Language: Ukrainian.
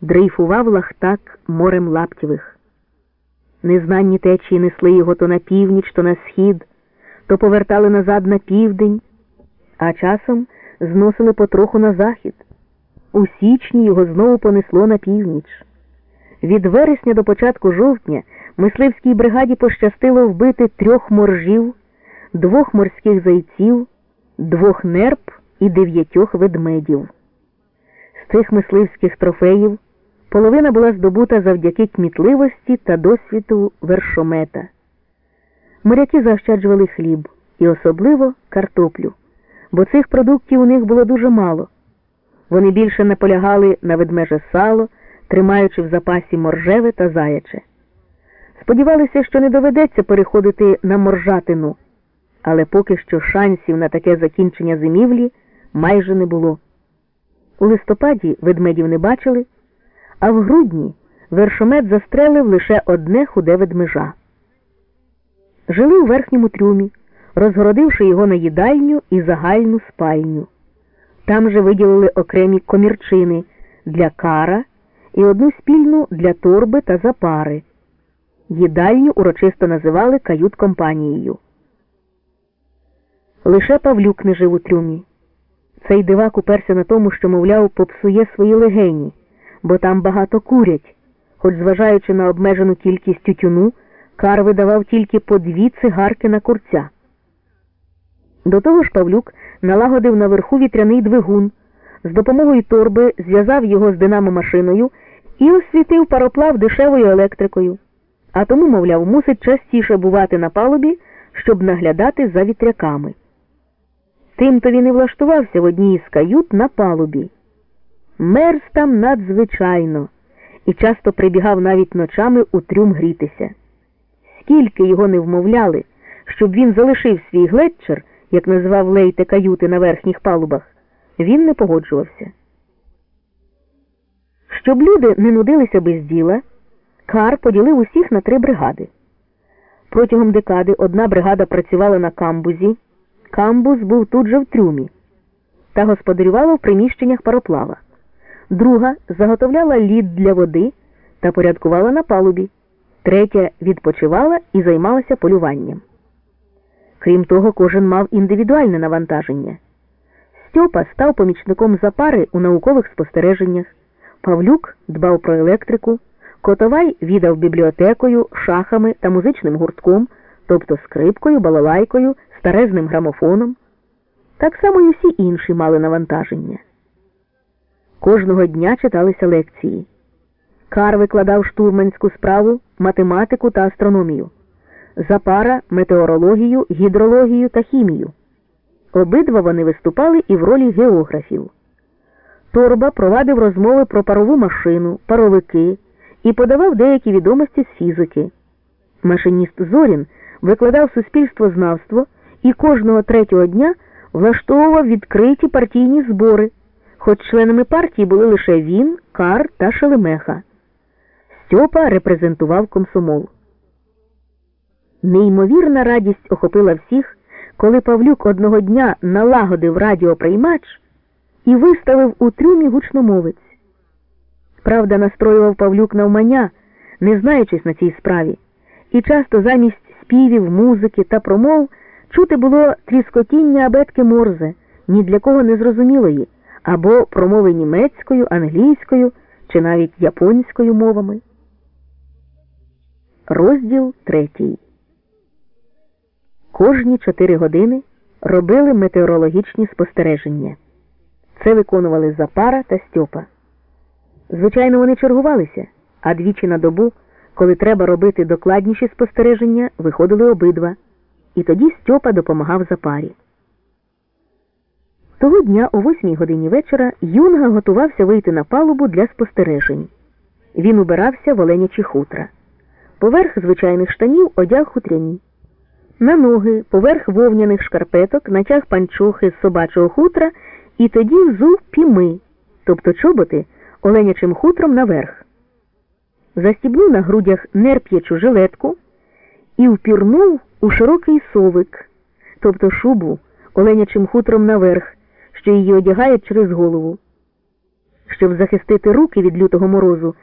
дрейфував лахтак морем лаптєвих. Незнанні течії несли його то на північ, то на схід, то повертали назад на південь, а часом зносили потроху на захід. У січні його знову понесло на північ. Від вересня до початку жовтня мисливській бригаді пощастило вбити трьох моржів, двох морських зайців, двох нерп і дев'ятьох ведмедів. З цих мисливських трофеїв половина була здобута завдяки кмітливості та досвіду вершомета. Моряки заощаджували хліб і особливо картоплю, бо цих продуктів у них було дуже мало. Вони більше наполягали на ведмеже сало, тримаючи в запасі моржеве та заяче. Сподівалися, що не доведеться переходити на моржатину, але поки що шансів на таке закінчення зимівлі майже не було. У листопаді ведмедів не бачили, а в грудні вершомет застрелив лише одне худе ведмежа. Жили у верхньому трюмі, розгородивши його на їдальню і загальну спальню. Там же виділили окремі комірчини для кара і одну спільну для торби та запари. Їдальню урочисто називали кают-компанією. Лише Павлюк не жив у трюмі. Цей дивак уперся на тому, що, мовляв, попсує свої легені, бо там багато курять, хоч, зважаючи на обмежену кількість тютюну, кар видавав тільки по дві цигарки на курця. До того ж Павлюк налагодив наверху вітряний двигун, з допомогою торби зв'язав його з динамомашиною і освітив пароплав дешевою електрикою, а тому, мовляв, мусить частіше бувати на палубі, щоб наглядати за вітряками. Тимто він і влаштувався в одній із кают на палубі. Мерз там надзвичайно і часто прибігав навіть ночами у трюм грітися. Скільки його не вмовляли, щоб він залишив свій глетчер, як назвав Лейте каюти на верхніх палубах, він не погоджувався. Щоб люди не нудилися без діла, Кар поділив усіх на три бригади. Протягом декади одна бригада працювала на камбузі. Камбуз був тут же в трюмі та господарювала в приміщеннях пароплава. Друга заготовляла лід для води та порядкувала на палубі. Третя відпочивала і займалася полюванням. Крім того, кожен мав індивідуальне навантаження. Стьопа став помічником запари у наукових спостереженнях. Павлюк дбав про електрику, Котовай відав бібліотекою, шахами та музичним гуртком, тобто скрипкою, балалайкою, старезним грамофоном. Так само і всі інші мали навантаження. Кожного дня читалися лекції. Кар викладав штурманську справу, математику та астрономію, запара, метеорологію, гідрологію та хімію. Обидва вони виступали і в ролі географів. Торба провадив розмови про парову машину, паровики і подавав деякі відомості з фізики. Машиніст Зорін викладав суспільствознавство і кожного третього дня влаштовував відкриті партійні збори, хоч членами партії були лише він, Кар та Шелемеха. Стьопа репрезентував комсомол. Неймовірна радість охопила всіх, коли Павлюк одного дня налагодив радіоприймач і виставив у трюмі гучномовець. Правда, настроював Павлюк навмання, не знаючись на цій справі, і часто замість співів, музики та промов чути було тріскотіння абетки Морзе, ні для кого не зрозумілої, або промови німецькою, англійською чи навіть японською мовами. Розділ третій. Кожні чотири години робили метеорологічні спостереження. Це виконували Запара та Стьопа. Звичайно, вони чергувалися, а двічі на добу, коли треба робити докладніші спостереження, виходили обидва, і тоді Стьопа допомагав Запарі. Того дня о восьмій годині вечора Юнга готувався вийти на палубу для спостережень. Він убирався в оленячі хутра. Поверх звичайних штанів одяг хутряні. На ноги, поверх вовняних шкарпеток, натяг панчохи з собачого хутра і тоді взув піми, тобто чоботи, оленячим хутром наверх. Застібнув на грудях нерп'ячу жилетку і впірнув у широкий совик, тобто шубу, оленячим хутром наверх, що її одягають через голову. Щоб захистити руки від лютого морозу,